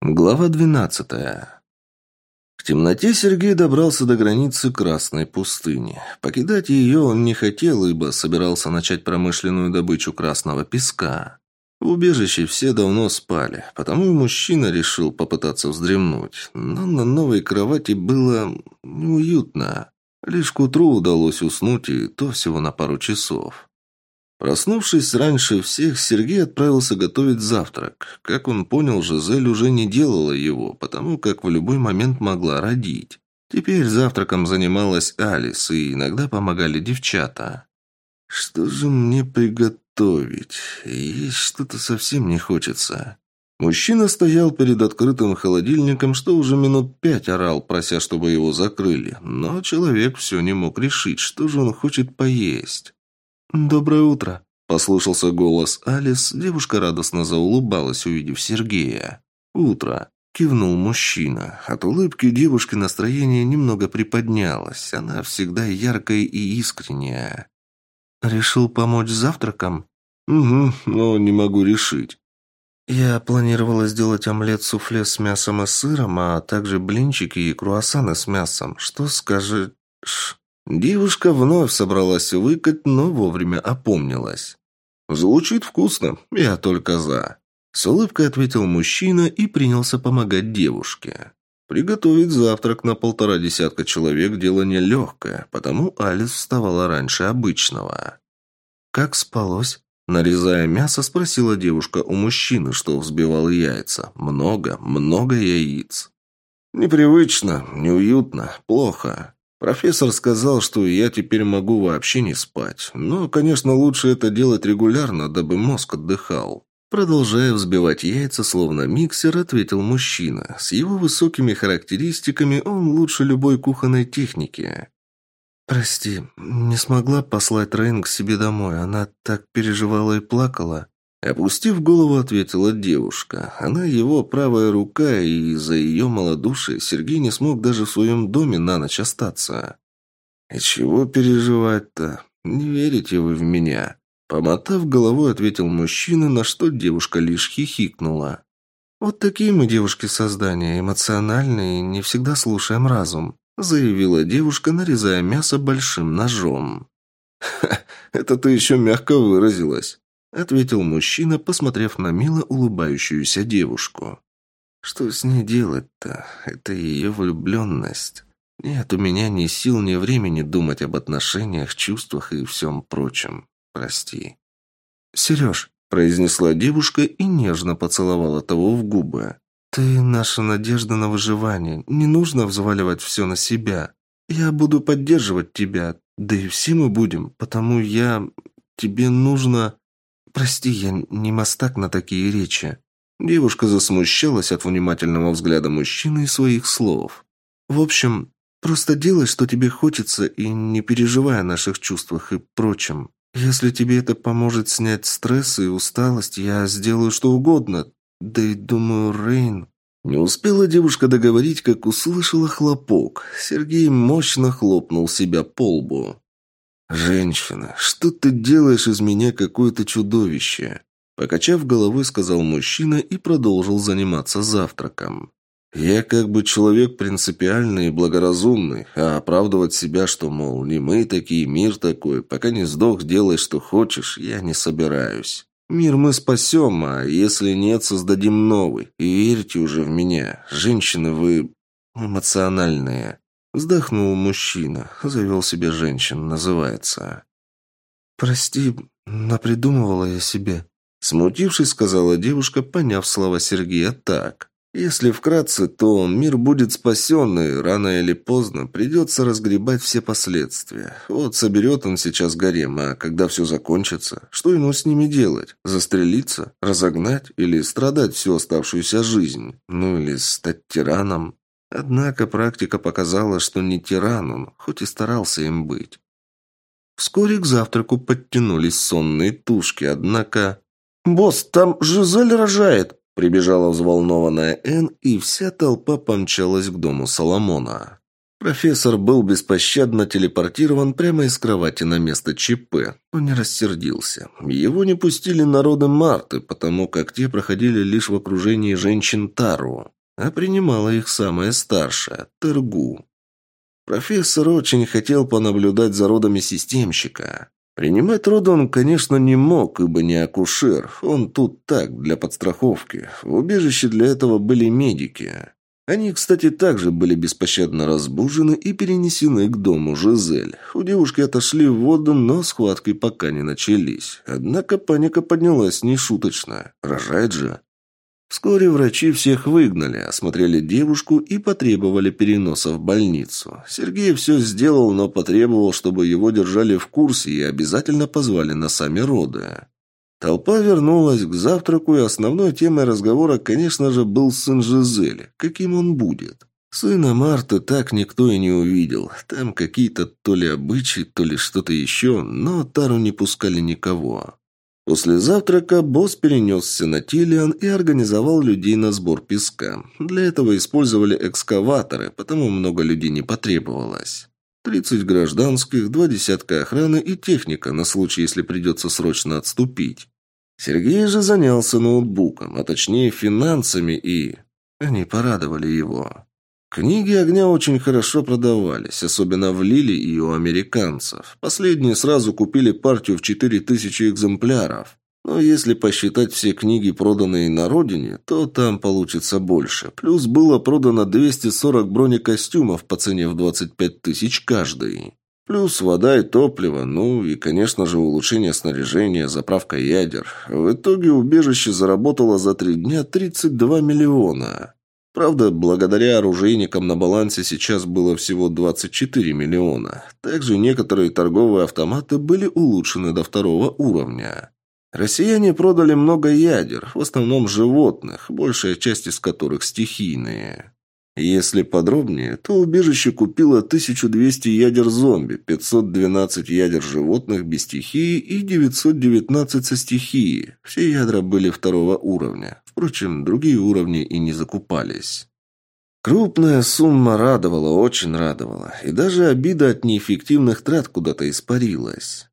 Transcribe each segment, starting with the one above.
Глава двенадцатая. В темноте Сергей добрался до границы Красной пустыни. Покидать ее он не хотел, ибо собирался начать промышленную добычу красного песка. В убежище все давно спали, потому и мужчина решил попытаться вздремнуть. Но на новой кровати было неуютно. Лишь к утру удалось уснуть, и то всего на пару часов. Проснувшись раньше всех, Сергей отправился готовить завтрак. Как он понял, Жизель уже не делала его, потому как в любой момент могла родить. Теперь завтраком занималась Алис, и иногда помогали девчата. «Что же мне приготовить? Есть что-то совсем не хочется». Мужчина стоял перед открытым холодильником, что уже минут пять орал, прося, чтобы его закрыли. Но человек все не мог решить, что же он хочет поесть. «Доброе утро», – послышался голос Алис. Девушка радостно заулыбалась, увидев Сергея. «Утро», – кивнул мужчина. От улыбки девушки настроение немного приподнялось. Она всегда яркая и искренняя. «Решил помочь с завтраком?» «Угу, но не могу решить». «Я планировала сделать омлет-суфле с мясом и сыром, а также блинчики и круассаны с мясом. Что скажешь?» Девушка вновь собралась выкать, но вовремя опомнилась. «Звучит вкусно, я только за». С улыбкой ответил мужчина и принялся помогать девушке. Приготовить завтрак на полтора десятка человек – дело нелегкое, потому Алис вставала раньше обычного. «Как спалось?» Нарезая мясо, спросила девушка у мужчины, что взбивал яйца. Много, много яиц. «Непривычно, неуютно, плохо», Профессор сказал, что я теперь могу вообще не спать. Но, конечно, лучше это делать регулярно, дабы мозг отдыхал. Продолжая взбивать яйца, словно миксер, ответил мужчина. С его высокими характеристиками он лучше любой кухонной техники. «Прости, не смогла послать Рейн к себе домой. Она так переживала и плакала». Опустив голову, ответила девушка. Она его правая рука, и из-за ее малодушия Сергей не смог даже в своем доме на ночь остаться. «И чего переживать-то? Не верите вы в меня?» Помотав головой, ответил мужчина, на что девушка лишь хихикнула. «Вот такие мы девушки-создания, эмоциональные, не всегда слушаем разум», заявила девушка, нарезая мясо большим ножом. «Ха, это ты еще мягко выразилась», — ответил мужчина, посмотрев на мило улыбающуюся девушку. «Что с ней делать-то? Это ее влюбленность. Нет у меня ни сил, ни времени думать об отношениях, чувствах и всем прочем. Прости». «Сереж», — произнесла девушка и нежно поцеловала того в губы. «Ты наша надежда на выживание. Не нужно взваливать все на себя. Я буду поддерживать тебя, да и все мы будем, потому я... Тебе нужно...» «Прости, я не мастак на такие речи». Девушка засмущалась от внимательного взгляда мужчины и своих слов. «В общем, просто делай, что тебе хочется, и не переживай о наших чувствах и прочем. Если тебе это поможет снять стресс и усталость, я сделаю что угодно. Да и думаю, Рейн...» Не успела девушка договорить, как услышала хлопок. Сергей мощно хлопнул себя по лбу. «Женщина, что ты делаешь из меня какое-то чудовище?» Покачав головой, сказал мужчина и продолжил заниматься завтраком. «Я как бы человек принципиальный и благоразумный, а оправдывать себя, что, мол, не мы такие, мир такой, пока не сдох, делай, что хочешь, я не собираюсь. Мир мы спасем, а если нет, создадим новый. И верьте уже в меня. Женщины, вы эмоциональные». Вздохнул мужчина. Завел себе женщин, называется. «Прости, напридумывала я себе». Смутившись, сказала девушка, поняв слова Сергея так. «Если вкратце, то мир будет спасен, и рано или поздно придется разгребать все последствия. Вот соберет он сейчас гарем, а когда все закончится, что ему с ними делать? Застрелиться? Разогнать? Или страдать всю оставшуюся жизнь? Ну или стать тираном? Однако практика показала, что не тиран он, хоть и старался им быть. Вскоре к завтраку подтянулись сонные тушки, однако... «Босс, там Жизель рожает!» Прибежала взволнованная Энн, и вся толпа помчалась к дому Соломона. Профессор был беспощадно телепортирован прямо из кровати на место ЧП, но не рассердился. Его не пустили народы Марты, потому как те проходили лишь в окружении женщин Тару, а принимала их самая старшая – Тергу. Профессор очень хотел понаблюдать за родами системщика. Принимать роды он, конечно, не мог, ибо не акушер. Он тут так, для подстраховки. В убежище для этого были медики. Они, кстати, также были беспощадно разбужены и перенесены к дому Жизель. У девушки отошли в воду, но схватки пока не начались. Однако паника поднялась нешуточно. Рожает же. Вскоре врачи всех выгнали, осмотрели девушку и потребовали переноса в больницу. Сергей все сделал, но потребовал, чтобы его держали в курсе и обязательно позвали на сами роды. Толпа вернулась к завтраку, и основной темой разговора, конечно же, был сын Жизели. Каким он будет? Сына Марты так никто и не увидел. Там какие-то то ли обычаи, то ли что-то еще, но Тару не пускали никого. После завтрака босс перенесся на Тилиан и организовал людей на сбор песка. Для этого использовали экскаваторы, потому много людей не потребовалось. Тридцать гражданских, два десятка охраны и техника на случай, если придется срочно отступить. Сергей же занялся ноутбуком, а точнее финансами и... Они порадовали его. Книги огня очень хорошо продавались, особенно в Лиле и у американцев. Последние сразу купили партию в 4000 экземпляров. Но если посчитать все книги, проданные на родине, то там получится больше. Плюс было продано 240 бронекостюмов по цене в 25 тысяч каждый. Плюс вода и топливо, ну и, конечно же, улучшение снаряжения, заправка ядер. В итоге убежище заработало за три дня 32 миллиона. Правда, благодаря оружейникам на балансе сейчас было всего 24 миллиона. Также некоторые торговые автоматы были улучшены до второго уровня. Россияне продали много ядер, в основном животных, большая часть из которых стихийные. Если подробнее, то убежище купило 1200 ядер зомби, 512 ядер животных без стихии и 919 со стихией. Все ядра были второго уровня. Впрочем, другие уровни и не закупались. Крупная сумма радовала, очень радовала, и даже обида от неэффективных трат куда-то испарилась.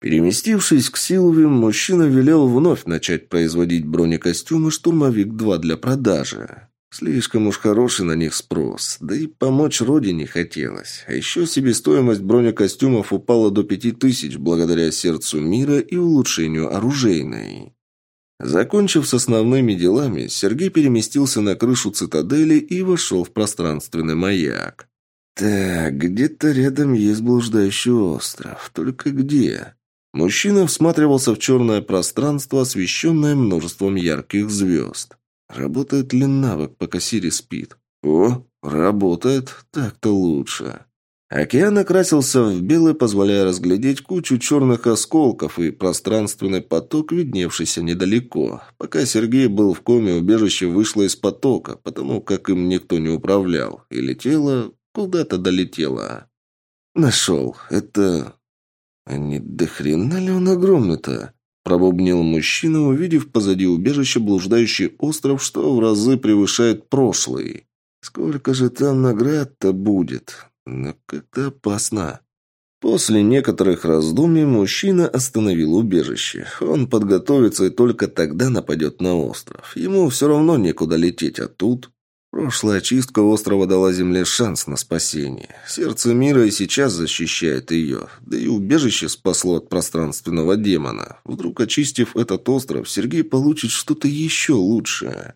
Переместившись к Силве, мужчина велел вновь начать производить бронекостюмы «Штурмовик-2» для продажи. Слишком уж хороший на них спрос, да и помочь родине хотелось. А еще себестоимость бронекостюмов упала до пяти тысяч благодаря сердцу мира и улучшению оружейной. Закончив с основными делами, Сергей переместился на крышу цитадели и вошел в пространственный маяк. «Так, где-то рядом есть блуждающий остров. Только где?» Мужчина всматривался в черное пространство, освещенное множеством ярких звезд. Работает ли навык, пока Сири спит? О, работает. Так-то лучше. Океан окрасился в белый, позволяя разглядеть кучу черных осколков и пространственный поток, видневшийся недалеко. Пока Сергей был в коме, убежище вышло из потока, потому как им никто не управлял, и летело, куда-то долетело. Нашел. Это... А не до хрена ли он огромный-то? Пробубнил мужчина, увидев позади убежища блуждающий остров, что в разы превышает прошлый. Сколько же там наград-то будет? Но как-то опасно. После некоторых раздумий мужчина остановил убежище. Он подготовится и только тогда нападет на остров. Ему все равно некуда лететь, а тут... Прошлая очистка острова дала Земле шанс на спасение. Сердце мира и сейчас защищает ее. Да и убежище спасло от пространственного демона. Вдруг, очистив этот остров, Сергей получит что-то еще лучшее.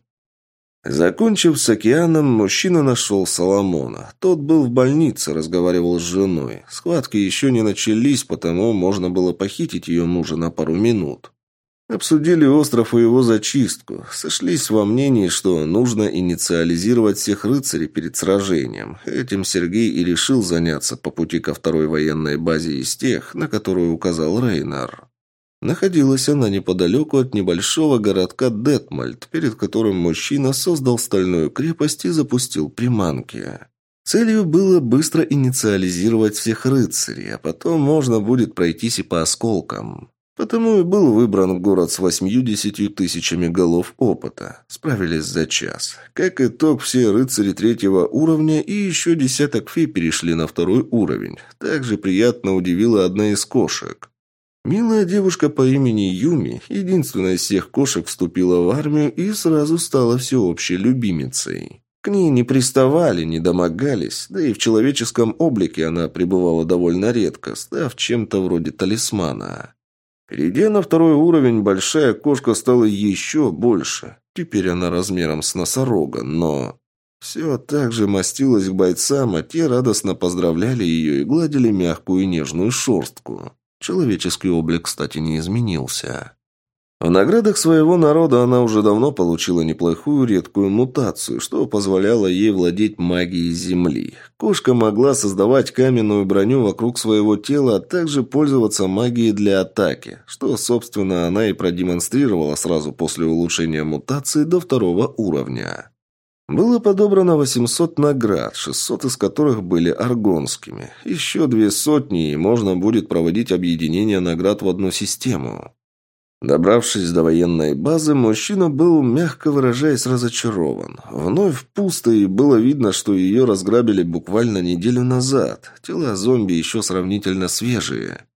Закончив с океаном, мужчина нашел Соломона. Тот был в больнице, разговаривал с женой. Схватки еще не начались, потому можно было похитить ее мужа на пару минут. Обсудили остров и его зачистку. Сошлись во мнении, что нужно инициализировать всех рыцарей перед сражением. Этим Сергей и решил заняться по пути ко второй военной базе из тех, на которую указал Рейнар. Находилась она неподалеку от небольшого городка Детмальд, перед которым мужчина создал стальную крепость и запустил приманки. Целью было быстро инициализировать всех рыцарей, а потом можно будет пройтись и по осколкам. Потому и был выбран город с восьмью-десятью тысячами голов опыта. Справились за час. Как итог, все рыцари третьего уровня и еще десяток фей перешли на второй уровень. Также приятно удивила одна из кошек. Милая девушка по имени Юми, единственная из всех кошек, вступила в армию и сразу стала всеобщей любимицей. К ней не приставали, не домогались, да и в человеческом облике она пребывала довольно редко, став чем-то вроде талисмана. Перейдя на второй уровень, большая кошка стала еще больше. Теперь она размером с носорога, но... Все так же мастилась к бойцам, а те радостно поздравляли ее и гладили мягкую и нежную шерстку. Человеческий облик, кстати, не изменился. В наградах своего народа она уже давно получила неплохую редкую мутацию, что позволяло ей владеть магией Земли. Кошка могла создавать каменную броню вокруг своего тела, а также пользоваться магией для атаки, что, собственно, она и продемонстрировала сразу после улучшения мутации до второго уровня. Было подобрано 800 наград, 600 из которых были аргонскими. Еще две сотни, и можно будет проводить объединение наград в одну систему. Добравшись до военной базы, мужчина был, мягко выражаясь, разочарован. Вновь пусто, и было видно, что ее разграбили буквально неделю назад. Тела зомби еще сравнительно свежие.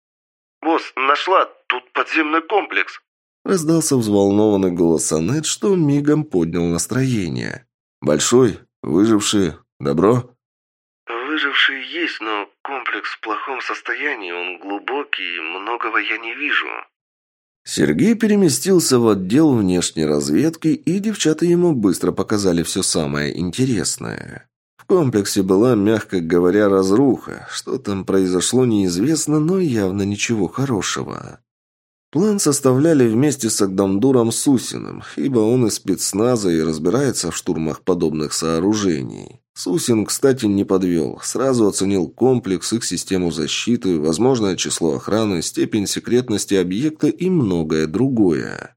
«Босс, нашла! Тут подземный комплекс!» Раздался взволнованный голос Анет, что мигом поднял настроение. «Большой? Выжившие? Добро?» «Выжившие есть, но комплекс в плохом состоянии, он глубокий, многого я не вижу». Сергей переместился в отдел внешней разведки, и девчата ему быстро показали все самое интересное. В комплексе была, мягко говоря, разруха. Что там произошло, неизвестно, но явно ничего хорошего. План составляли вместе с Агдамдуром Сусиным, ибо он из спецназа и разбирается в штурмах подобных сооружений. Сусин, кстати, не подвел. Сразу оценил комплекс, их систему защиты, возможное число охраны, степень секретности объекта и многое другое.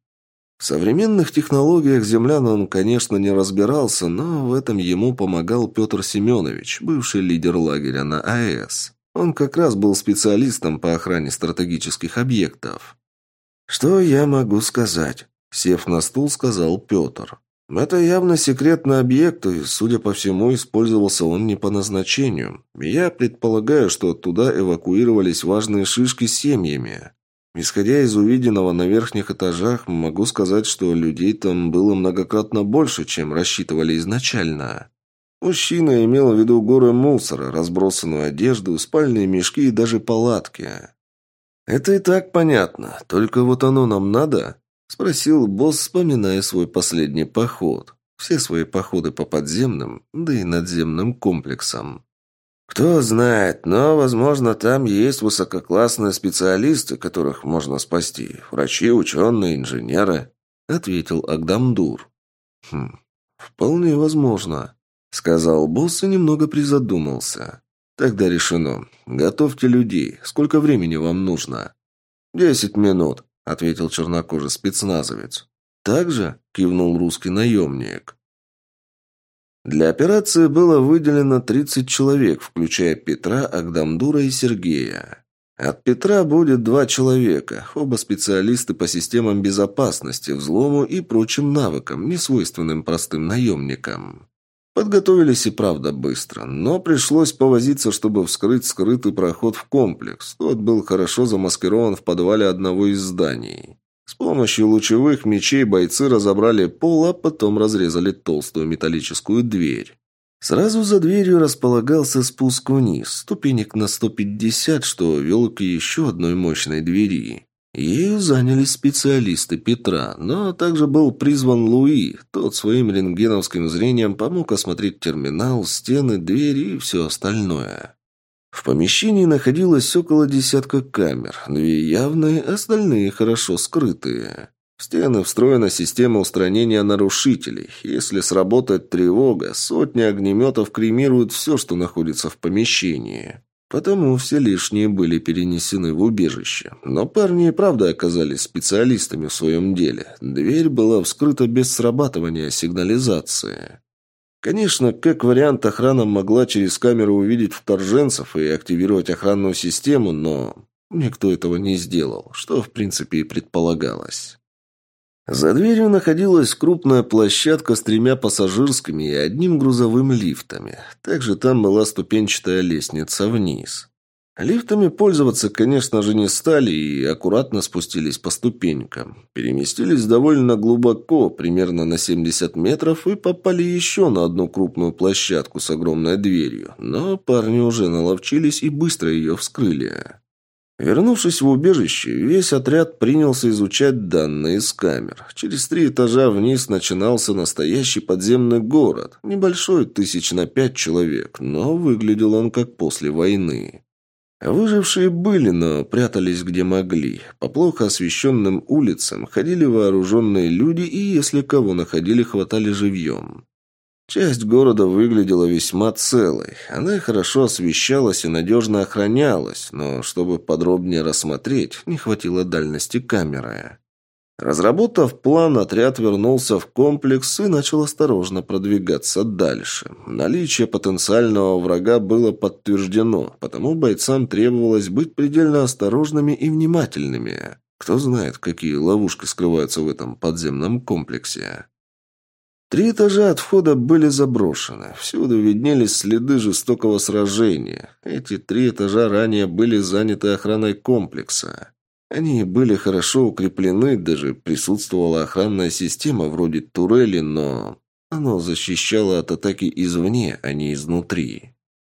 В современных технологиях землян он, конечно, не разбирался, но в этом ему помогал Петр Семенович, бывший лидер лагеря на АЭС. Он как раз был специалистом по охране стратегических объектов. «Что я могу сказать?» – сев на стул, сказал Петр. «Это явно секретный объект, и, судя по всему, использовался он не по назначению. Я предполагаю, что туда эвакуировались важные шишки с семьями. Исходя из увиденного на верхних этажах, могу сказать, что людей там было многократно больше, чем рассчитывали изначально». Мужчина имел в виду горы мусора, разбросанную одежду, спальные мешки и даже палатки. «Это и так понятно. Только вот оно нам надо?» – спросил босс, вспоминая свой последний поход. Все свои походы по подземным, да и надземным комплексам. «Кто знает, но, возможно, там есть высококлассные специалисты, которых можно спасти. Врачи, ученые, инженеры», – ответил Агдамдур. «Хм, вполне возможно», – сказал босс и немного призадумался. «Тогда решено. Готовьте людей. Сколько времени вам нужно?» «Десять минут», — ответил чернокожий спецназовец. «Так же?» — кивнул русский наемник. Для операции было выделено 30 человек, включая Петра, Агдамдура и Сергея. От Петра будет два человека, оба специалисты по системам безопасности, взлому и прочим навыкам, несвойственным простым наемникам. Подготовились и правда быстро, но пришлось повозиться, чтобы вскрыть скрытый проход в комплекс. Тот был хорошо замаскирован в подвале одного из зданий. С помощью лучевых мечей бойцы разобрали пол, а потом разрезали толстую металлическую дверь. Сразу за дверью располагался спуск вниз, ступенек на 150, что вел к еще одной мощной двери. Ею занялись специалисты Петра, но также был призван Луи. Тот своим рентгеновским зрением помог осмотреть терминал, стены, двери и все остальное. В помещении находилось около десятка камер, две явные, остальные хорошо скрытые. В стены встроена система устранения нарушителей. Если сработает тревога, сотни огнеметов кремируют все, что находится в помещении. Потому все лишние были перенесены в убежище. Но парни и правда оказались специалистами в своем деле. Дверь была вскрыта без срабатывания сигнализации. Конечно, как вариант, охрана могла через камеру увидеть вторженцев и активировать охранную систему, но... Никто этого не сделал, что в принципе и предполагалось. За дверью находилась крупная площадка с тремя пассажирскими и одним грузовым лифтами. Также там была ступенчатая лестница вниз. Лифтами пользоваться, конечно же, не стали и аккуратно спустились по ступенькам. Переместились довольно глубоко, примерно на 70 метров, и попали еще на одну крупную площадку с огромной дверью. Но парни уже наловчились и быстро ее вскрыли. Вернувшись в убежище, весь отряд принялся изучать данные из камер. Через три этажа вниз начинался настоящий подземный город. Небольшой, тысяч на пять человек, но выглядел он как после войны. Выжившие были, но прятались где могли. По плохо освещенным улицам ходили вооруженные люди и, если кого находили, хватали живьем. Часть города выглядела весьма целой. Она хорошо освещалась и надежно охранялась, но чтобы подробнее рассмотреть, не хватило дальности камеры. Разработав план, отряд вернулся в комплекс и начал осторожно продвигаться дальше. Наличие потенциального врага было подтверждено, потому бойцам требовалось быть предельно осторожными и внимательными. Кто знает, какие ловушки скрываются в этом подземном комплексе. Три этажа от входа были заброшены. Всюду виднелись следы жестокого сражения. Эти три этажа ранее были заняты охраной комплекса. Они были хорошо укреплены, даже присутствовала охранная система вроде турели, но оно защищало от атаки извне, а не изнутри.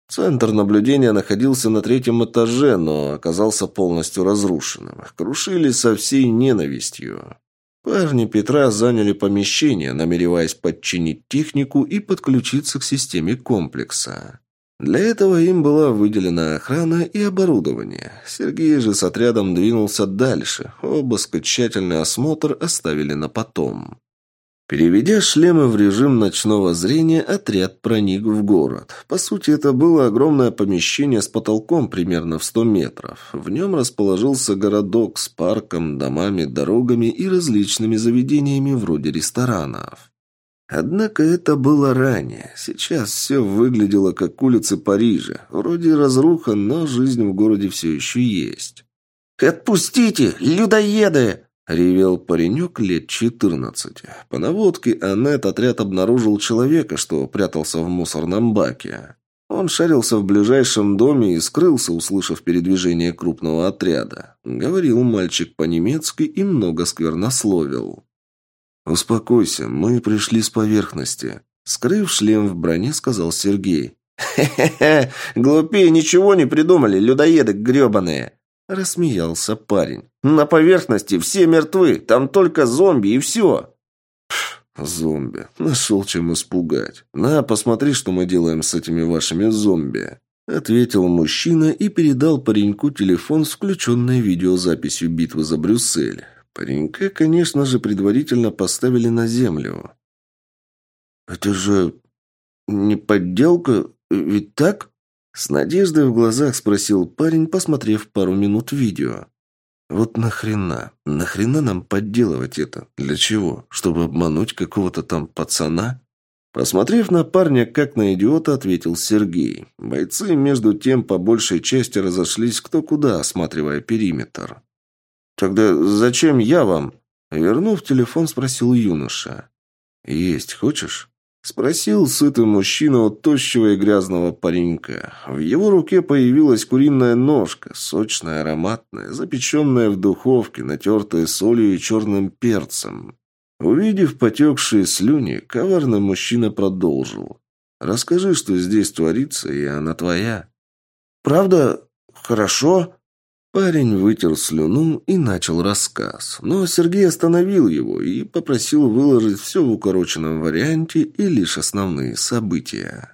Центр наблюдения находился на третьем этаже, но оказался полностью разрушенным. Крушили со всей ненавистью. Парни Петра заняли помещение, намереваясь подчинить технику и подключиться к системе комплекса. Для этого им была выделена охрана и оборудование. Сергей же с отрядом двинулся дальше. Обыск и тщательный осмотр оставили на потом. Переведя шлемы в режим ночного зрения, отряд проник в город. По сути, это было огромное помещение с потолком примерно в 100 метров. В нем расположился городок с парком, домами, дорогами и различными заведениями вроде ресторанов. Однако это было ранее. Сейчас все выглядело как улицы Парижа. Вроде разруха, но жизнь в городе все еще есть. «Отпустите, людоеды!» — ревел паренек лет четырнадцати. По наводке Аннет отряд обнаружил человека, что прятался в мусорном баке. Он шарился в ближайшем доме и скрылся, услышав передвижение крупного отряда. Говорил мальчик по-немецки и много сквернословил. «Успокойся, мы пришли с поверхности», — скрыв шлем в броне, сказал Сергей. «Хе-хе-хе, глупее ничего не придумали, людоеды гребаные!» Рассмеялся парень. «На поверхности все мертвы, там только зомби и все!» «Зомби. Нашел чем испугать. На, посмотри, что мы делаем с этими вашими зомби». Ответил мужчина и передал пареньку телефон с включенной видеозаписью битвы за Брюссель. Паренька, конечно же, предварительно поставили на землю. «Это же не подделка, ведь так?» С надеждой в глазах спросил парень, посмотрев пару минут видео. «Вот нахрена? Нахрена нам подделывать это? Для чего? Чтобы обмануть какого-то там пацана?» Посмотрев на парня, как на идиота, ответил Сергей. Бойцы, между тем, по большей части разошлись кто куда, осматривая периметр. «Тогда зачем я вам?» Вернув телефон, спросил юноша. «Есть хочешь?» Спросил сытый мужчина у тощего и грязного паренька. В его руке появилась куриная ножка, сочная, ароматная, запеченная в духовке, натертая солью и черным перцем. Увидев потекшие слюни, коварный мужчина продолжил. «Расскажи, что здесь творится, и она твоя». «Правда? Хорошо?» Парень вытер слюну и начал рассказ, но Сергей остановил его и попросил выложить все в укороченном варианте и лишь основные события.